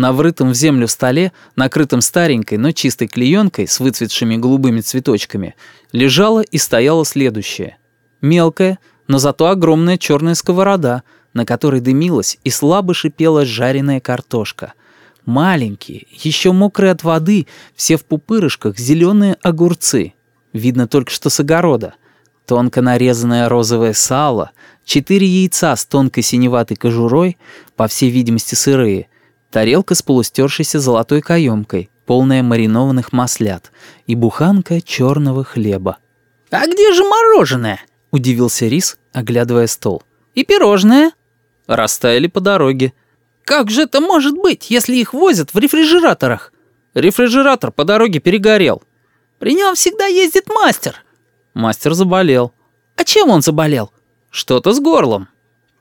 На врытом в землю столе, накрытом старенькой, но чистой клеенкой с выцветшими голубыми цветочками, лежала и стояла следующее. Мелкая, но зато огромная черная сковорода, на которой дымилась и слабо шипела жареная картошка. Маленькие, еще мокрые от воды, все в пупырышках, зеленые огурцы. Видно только что с огорода. Тонко нарезанное розовое сало, четыре яйца с тонкой синеватой кожурой, по всей видимости сырые, тарелка с полустершейся золотой каемкой, полная маринованных маслят, и буханка черного хлеба. «А где же мороженое?» — удивился Рис, оглядывая стол. «И пирожное?» Растаяли по дороге. «Как же это может быть, если их возят в рефрижераторах?» «Рефрижератор по дороге перегорел». «При нем всегда ездит мастер». Мастер заболел. «А чем он заболел?» «Что-то с горлом».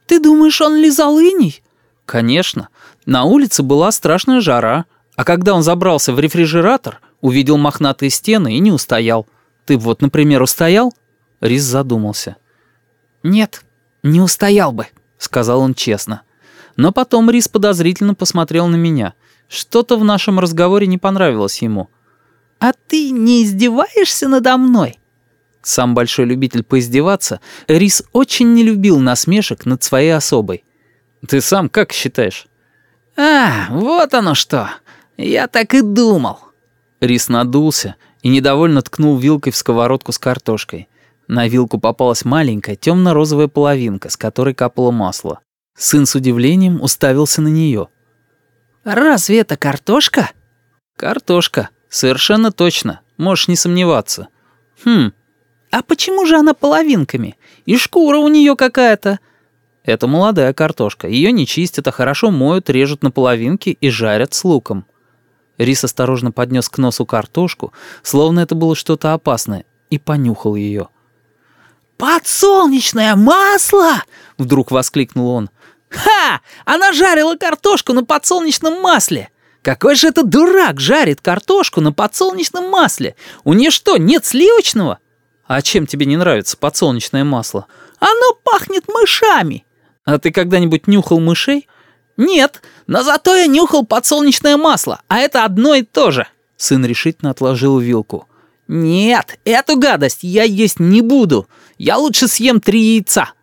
«Ты думаешь, он лизал иней?» «Конечно. На улице была страшная жара, а когда он забрался в рефрижератор, увидел мохнатые стены и не устоял. Ты вот, например, устоял?» Рис задумался. «Нет, не устоял бы», — сказал он честно. Но потом Рис подозрительно посмотрел на меня. Что-то в нашем разговоре не понравилось ему. «А ты не издеваешься надо мной?» Сам большой любитель поиздеваться, Рис очень не любил насмешек над своей особой. «Ты сам как считаешь?» «А, вот оно что! Я так и думал!» Рис надулся и недовольно ткнул вилкой в сковородку с картошкой. На вилку попалась маленькая темно-розовая половинка, с которой капало масло. Сын с удивлением уставился на нее. «Разве это картошка?» «Картошка. Совершенно точно. Можешь не сомневаться». «Хм. А почему же она половинками? И шкура у нее какая-то». «Это молодая картошка. Ее не чистят, а хорошо моют, режут на половинки и жарят с луком». Рис осторожно поднес к носу картошку, словно это было что-то опасное, и понюхал ее. «Подсолнечное масло!» — вдруг воскликнул он. «Ха! Она жарила картошку на подсолнечном масле! Какой же это дурак жарит картошку на подсолнечном масле? У нее что, нет сливочного?» «А чем тебе не нравится подсолнечное масло?» «Оно пахнет мышами!» «А ты когда-нибудь нюхал мышей?» «Нет, но зато я нюхал подсолнечное масло, а это одно и то же!» Сын решительно отложил вилку. «Нет, эту гадость я есть не буду. Я лучше съем три яйца».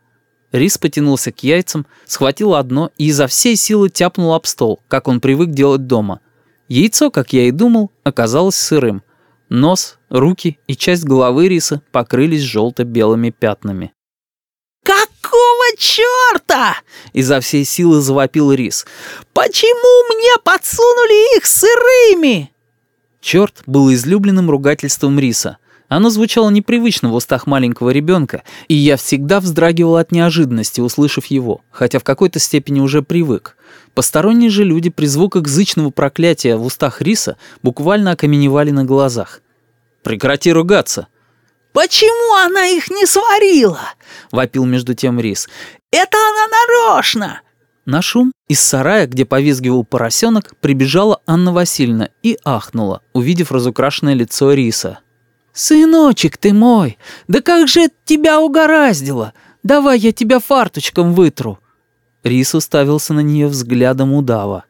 Рис потянулся к яйцам, схватил одно и изо всей силы тяпнул об стол, как он привык делать дома. Яйцо, как я и думал, оказалось сырым. Нос, руки и часть головы риса покрылись желто-белыми пятнами. «Какого черта?» — изо всей силы завопил рис. «Почему мне подсунули их сырыми?» «Черт» был излюбленным ругательством риса. Оно звучало непривычно в устах маленького ребенка, и я всегда вздрагивал от неожиданности, услышав его, хотя в какой-то степени уже привык. Посторонние же люди при звуках зычного проклятия в устах риса буквально окаменевали на глазах. «Прекрати ругаться!» «Почему она их не сварила?» — вопил между тем рис. «Это она нарочно!» На шум из сарая, где повизгивал поросенок, прибежала Анна Васильевна и ахнула, увидев разукрашенное лицо риса. «Сыночек ты мой, да как же это тебя угораздило? Давай я тебя фарточком вытру». Рис уставился на нее взглядом удава.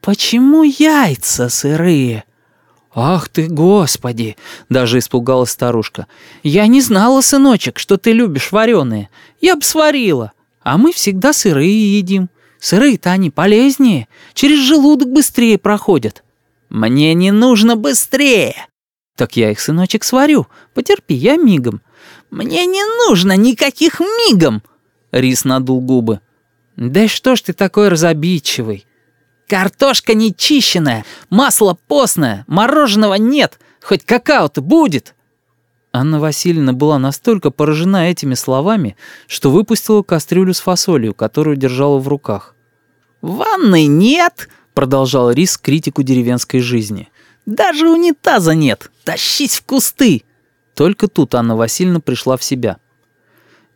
«Почему яйца сырые?» «Ах ты, господи!» — даже испугалась старушка. «Я не знала, сыночек, что ты любишь вареные. Я бы сварила. А мы всегда сырые едим. Сырые-то они полезнее, через желудок быстрее проходят». «Мне не нужно быстрее!» «Так я их, сыночек, сварю. Потерпи, я мигом». «Мне не нужно никаких мигом!» Рис надул губы. «Да что ж ты такой разобидчивый?» «Картошка нечищенная, масло постное, мороженого нет, хоть какао-то будет!» Анна Васильевна была настолько поражена этими словами, что выпустила кастрюлю с фасолью, которую держала в руках. «Ванны нет!» — продолжал Рис критику деревенской жизни. «Даже унитаза нет! Тащись в кусты!» Только тут Анна Васильевна пришла в себя.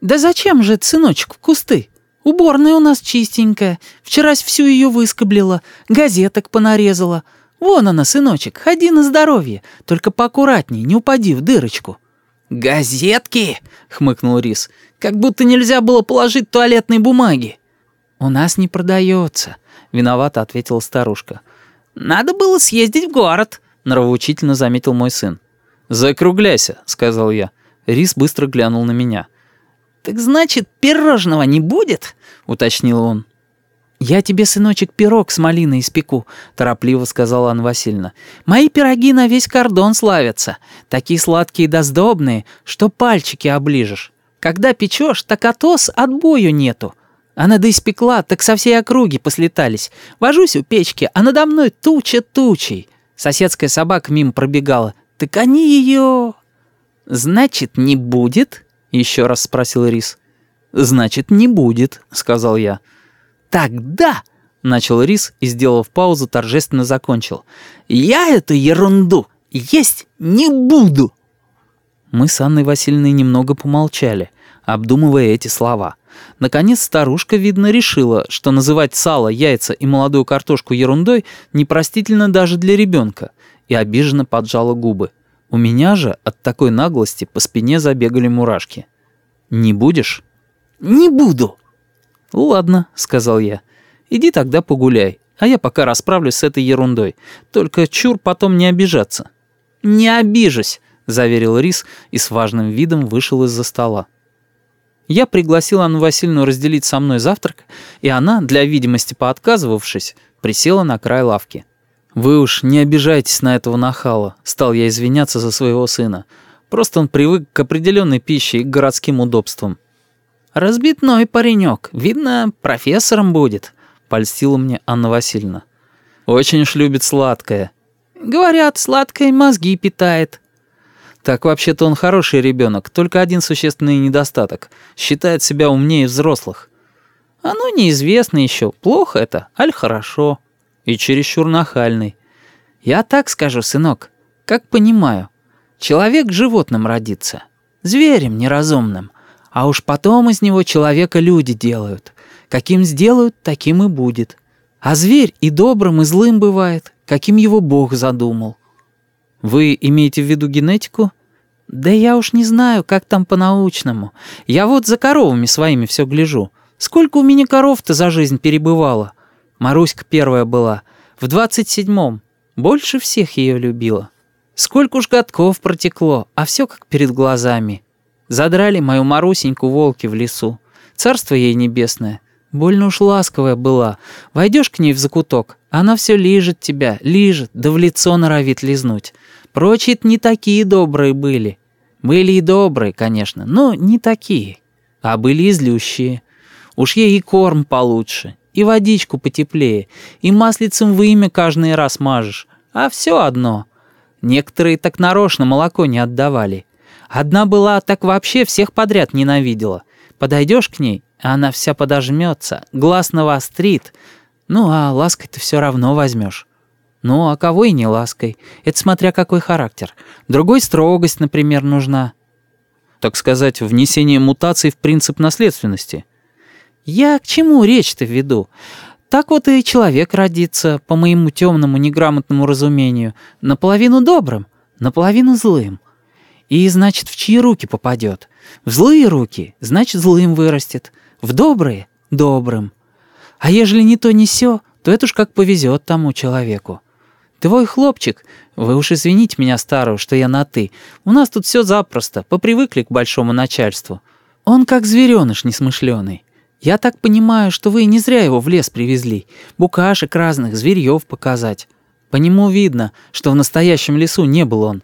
«Да зачем же, сыночек, в кусты? Уборная у нас чистенькая. Вчерась всю ее выскоблила, газеток понарезала. Вон она, сыночек, ходи на здоровье, только поаккуратней, не упади в дырочку». «Газетки?» — хмыкнул Рис. «Как будто нельзя было положить туалетной бумаги». «У нас не продается. — виновато ответила старушка. «Надо было съездить в город», — нравоучительно заметил мой сын. «Закругляйся», — сказал я. Рис быстро глянул на меня. «Так значит, пирожного не будет?» — уточнил он. «Я тебе, сыночек, пирог с малиной испеку», — торопливо сказала Анна Васильевна. «Мои пироги на весь кордон славятся. Такие сладкие да сдобные, что пальчики оближешь. Когда печешь, так отос отбою нету. Она да испекла, так со всей округи послетались. Вожусь у печки, а надо мной туча тучей. Соседская собака мимо пробегала. Так они ее... «Значит, не будет?» — еще раз спросил Рис. «Значит, не будет», — сказал я. «Тогда...» — начал Рис и, сделав паузу, торжественно закончил. «Я эту ерунду есть не буду!» Мы с Анной Васильевной немного помолчали, обдумывая эти слова. Наконец старушка, видно, решила, что называть сало, яйца и молодую картошку ерундой непростительно даже для ребенка, и обиженно поджала губы. У меня же от такой наглости по спине забегали мурашки. «Не будешь?» «Не буду!» «Ладно», — сказал я. «Иди тогда погуляй, а я пока расправлюсь с этой ерундой. Только чур потом не обижаться». «Не обижусь», — заверил Рис и с важным видом вышел из-за стола. Я пригласил Анну Васильевну разделить со мной завтрак, и она, для видимости поотказывавшись, присела на край лавки. «Вы уж не обижайтесь на этого нахала», — стал я извиняться за своего сына. «Просто он привык к определенной пище и к городским удобствам». «Разбитной паренек, видно, профессором будет», — польстила мне Анна Васильевна. «Очень уж любит сладкое». «Говорят, сладкое мозги питает». Так вообще-то он хороший ребенок, только один существенный недостаток. Считает себя умнее взрослых. Оно неизвестно еще, плохо это, аль хорошо. И чересчур нахальный. Я так скажу, сынок, как понимаю. Человек животным родится, зверем неразумным, а уж потом из него человека люди делают. Каким сделают, таким и будет. А зверь и добрым, и злым бывает, каким его Бог задумал. Вы имеете в виду генетику? Да я уж не знаю, как там по-научному. Я вот за коровами своими все гляжу. Сколько у меня коров-то за жизнь перебывало? Маруська первая была, в двадцать седьмом. Больше всех ее любила. Сколько уж годков протекло, а все как перед глазами. Задрали мою Марусеньку волки в лесу. Царство ей небесное. Больно уж ласковая была. Войдешь к ней в закуток, она все лижет тебя, лижет, да в лицо норовит лизнуть. прочие не такие добрые были. Были и добрые, конечно, но не такие. А были и злющие. Уж ей и корм получше, и водичку потеплее, и маслицем в имя каждый раз мажешь. А все одно. Некоторые так нарочно молоко не отдавали. Одна была, так вообще всех подряд ненавидела. Подойдешь к ней, а она вся подожмется, глаз навострит. Ну, а лаской-то все равно возьмешь. Ну, а кого и не лаской. Это смотря какой характер. Другой строгость, например, нужна. Так сказать, внесение мутаций в принцип наследственности. Я к чему речь-то веду? Так вот и человек родится, по моему темному неграмотному разумению, наполовину добрым, наполовину злым. И, значит, в чьи руки попадет? В злые руки, значит, злым вырастет. В добрые — добрым. А ежели не то, не сё, то это уж как повезет тому человеку. Твой хлопчик, вы уж извините меня, старую, что я на «ты», у нас тут все запросто, попривыкли к большому начальству. Он как зверёныш несмышленый. Я так понимаю, что вы не зря его в лес привезли, букашек разных, зверьев показать. По нему видно, что в настоящем лесу не был он.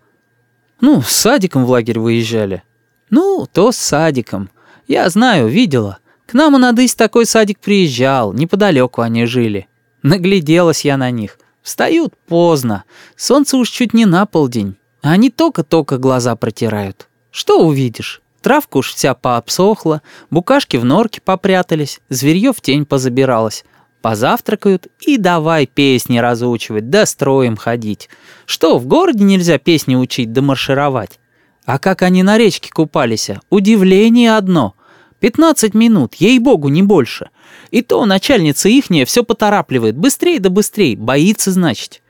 Ну, с садиком в лагерь выезжали. Ну, то с садиком. Я знаю, видела. К нам у Надысь такой садик приезжал, неподалеку они жили. Нагляделась я на них. Встают поздно. Солнце уж чуть не на полдень. А они только-только глаза протирают. Что увидишь? Травка уж вся пообсохла, букашки в норке попрятались, зверье в тень позабиралось. Позавтракают и давай песни разучивать, да строем ходить. Что, в городе нельзя песни учить да маршировать? А как они на речке купались, удивление одно. Пятнадцать минут, ей-богу, не больше. И то начальница ихняя все поторапливает, быстрей да быстрей, боится, значит.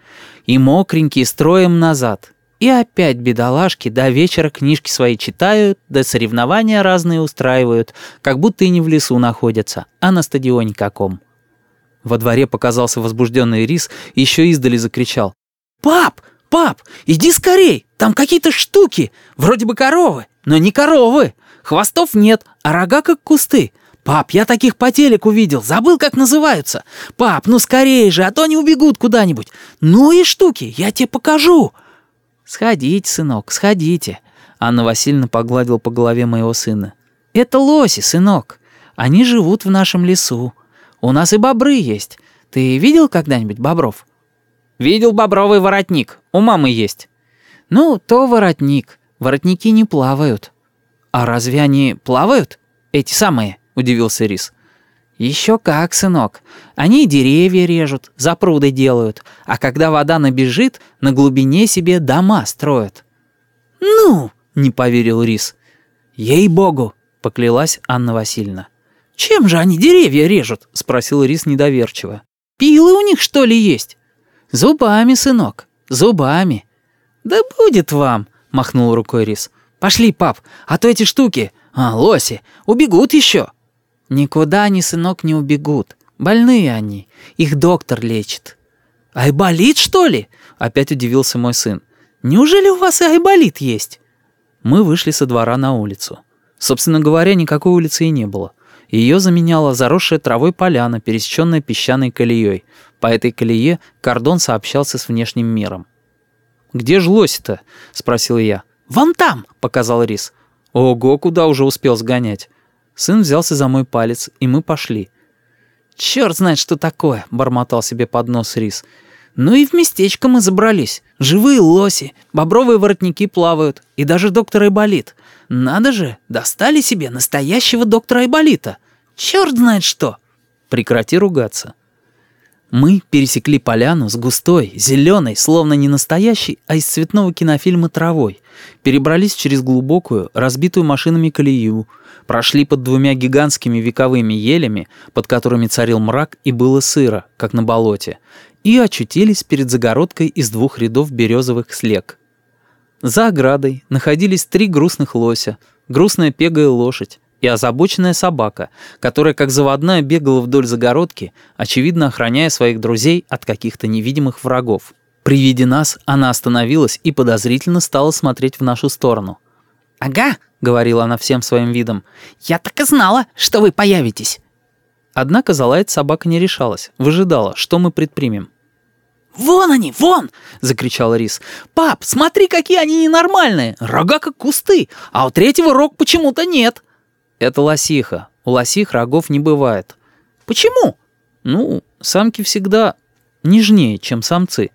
И мокренькие строем назад. И опять бедолашки до вечера книжки свои читают, да соревнования разные устраивают, как будто и не в лесу находятся, а на стадионе каком. Во дворе показался возбужденный рис и еще издали закричал. «Пап! Пап! Иди скорей! Там какие-то штуки! Вроде бы коровы, но не коровы! Хвостов нет, а рога как кусты! Пап, я таких по телеку видел, забыл, как называются! Пап, ну скорее же, а то они убегут куда-нибудь! Ну и штуки, я тебе покажу!» «Сходите, сынок, сходите!» Анна Васильевна погладила по голове моего сына. «Это лоси, сынок. Они живут в нашем лесу. У нас и бобры есть. Ты видел когда-нибудь бобров?» «Видел бобровый воротник. У мамы есть». «Ну, то воротник. Воротники не плавают». «А разве они плавают? Эти самые?» — удивился Рис. «Еще как, сынок. Они деревья режут, запруды делают, а когда вода набежит, на глубине себе дома строят». «Ну!» — не поверил Рис. «Ей-богу!» — поклялась Анна Васильевна. «Чем же они деревья режут?» — спросил Рис недоверчиво. «Пилы у них, что ли, есть?» «Зубами, сынок, зубами». «Да будет вам!» — махнул рукой Рис. «Пошли, пап, а то эти штуки, а, лоси, убегут еще». «Никуда они, сынок, не убегут. Больные они. Их доктор лечит». «Айболит, что ли?» — опять удивился мой сын. «Неужели у вас и айболит есть?» Мы вышли со двора на улицу. Собственно говоря, никакой улицы и не было. Ее заменяла заросшая травой поляна, пересеченная песчаной колеей. По этой колее кордон сообщался с внешним миром. «Где ж лось-то?» — спросил я. «Вон там!» — показал Рис. «Ого, куда уже успел сгонять?» Сын взялся за мой палец, и мы пошли. «Чёрт знает, что такое!» — бормотал себе под нос Рис. «Ну и в местечко мы забрались. Живые лоси, бобровые воротники плавают, и даже доктор Айболит. Надо же, достали себе настоящего доктора Айболита. Чёрт знает что!» «Прекрати ругаться». Мы пересекли поляну с густой, зеленой, словно не настоящей, а из цветного кинофильма травой, перебрались через глубокую, разбитую машинами колею, прошли под двумя гигантскими вековыми елями, под которыми царил мрак и было сыро, как на болоте, и очутились перед загородкой из двух рядов березовых слег. За оградой находились три грустных лося, грустная пегая лошадь, и озабоченная собака, которая как заводная бегала вдоль загородки, очевидно охраняя своих друзей от каких-то невидимых врагов. При виде нас она остановилась и подозрительно стала смотреть в нашу сторону. «Ага», — говорила она всем своим видом, — «я так и знала, что вы появитесь». Однако залаять собака не решалась, выжидала, что мы предпримем. «Вон они, вон!» — закричал Рис. «Пап, смотри, какие они ненормальные! Рога как кусты, а у третьего рог почему-то нет!» Это лосиха. У лосих рогов не бывает. Почему? Ну, самки всегда нежнее, чем самцы.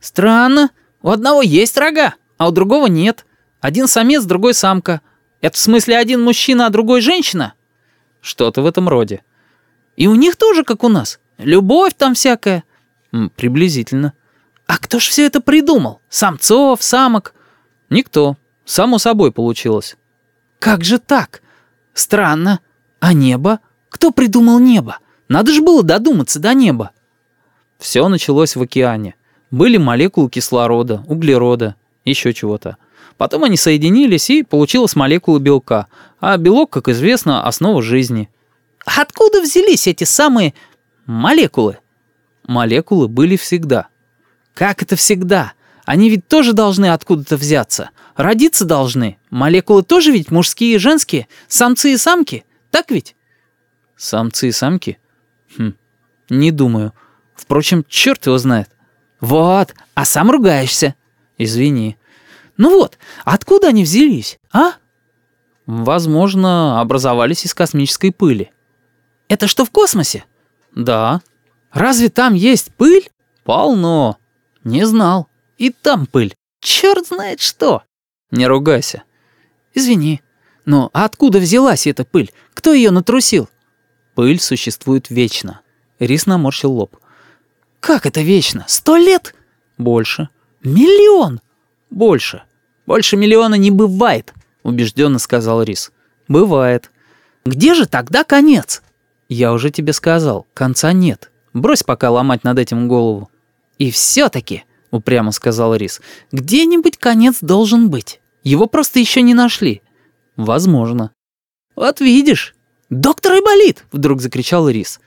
Странно. У одного есть рога, а у другого нет. Один самец, другой самка. Это в смысле один мужчина, а другой женщина? Что-то в этом роде. И у них тоже, как у нас. Любовь там всякая. Приблизительно. А кто ж все это придумал? Самцов, самок? Никто. Само собой получилось. Как же так? Странно. А небо? Кто придумал небо? Надо же было додуматься до неба. Все началось в океане. Были молекулы кислорода, углерода, еще чего-то. Потом они соединились, и получилась молекула белка. А белок, как известно, основа жизни. Откуда взялись эти самые молекулы? Молекулы были всегда. Как это всегда? Они ведь тоже должны откуда-то взяться. Родиться должны. Молекулы тоже ведь мужские и женские. Самцы и самки. Так ведь? Самцы и самки? Хм, не думаю. Впрочем, черт его знает. Вот, а сам ругаешься. Извини. Ну вот, откуда они взялись, а? Возможно, образовались из космической пыли. Это что в космосе? Да. Разве там есть пыль? Полно. Не знал. И там пыль. Черт знает что. Не ругайся. Извини. Но откуда взялась эта пыль? Кто ее натрусил? Пыль существует вечно. Рис наморщил лоб. Как это вечно? Сто лет? Больше. Миллион? Больше. Больше миллиона не бывает, убежденно сказал Рис. Бывает. Где же тогда конец? Я уже тебе сказал, конца нет. Брось пока ломать над этим голову. И все-таки — упрямо сказал Рис. «Где-нибудь конец должен быть. Его просто еще не нашли». «Возможно». «Вот видишь». «Доктор Айболит!» — вдруг закричал Рис.